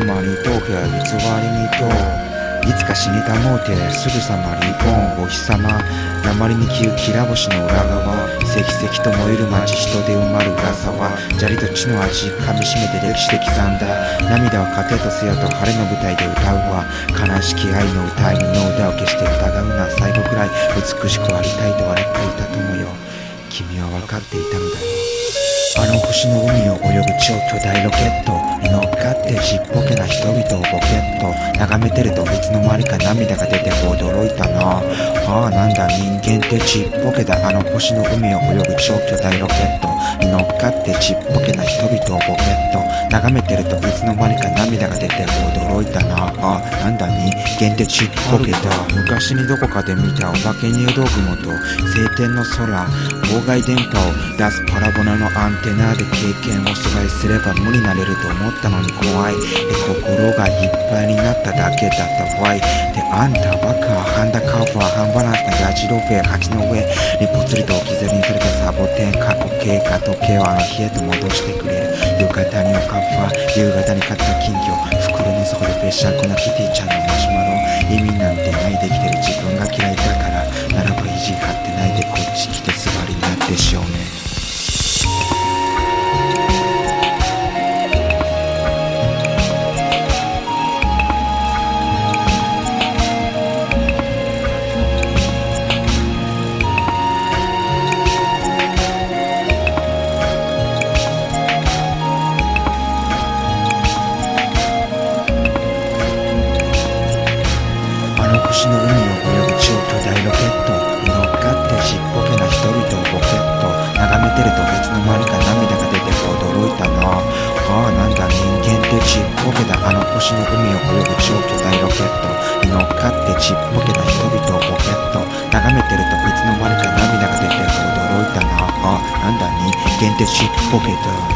く偽りにといつか死にたもうてすぐさまリボンお日様鉛に消うきら星の裏側石々と燃える街人で埋まる浦沢砂利と血の味噛みしめて歴史的残だ。涙は糧とせよと晴れの舞台で歌うわ。悲しき愛の歌いにの歌を決して疑うな最後くらい美しくありたいと笑っていた友よ。君は分かっていたのだよ。あの星の海を泳ぐ超巨大ロケットに乗っかってちっぽけな人々をボケット眺めてるといつの間にか涙が出て驚いたな。ああなんだ人間ってちっぽけだ。あの星の海を泳ぐ超巨大ロケットに乗っかってちっぽけな人々をボケット。眺めてるといつの間にか涙が出て驚いたな。あなんだ人間ってちっぽけだ。昔にどこかで見たお化け入道雲と晴天の空。妨害電波を出すパラボナのアンテナで経験を阻害すれば無になれると思ったのに怖い。で心がいっぱいになっただけだった。わい。であんたバカ。ハンダカーファーハンバランスなヤジローフェ鉢の上にぽつりと置き去りにされたサボテン過去経過時計をあの日へと戻してくれる。浴衣におカッファ夕方に買った金魚袋の底でべしゃんこなキティちゃんのマシュマロ。意味なんてないできてる自分が嫌いだからならば星の海を泳ぐ超巨大ロケットに乗っかってちっぽけな人々をボケット眺めてるといつの間にか涙が出て驚いたなああなんだ人間ってちっぽけだあの星の海を泳ぐ超巨大ロケットに乗っかってちっぽけな人々をボケット眺めてるといつの間にか涙が出て驚いたなああなんだ人間ってちっぽけだ。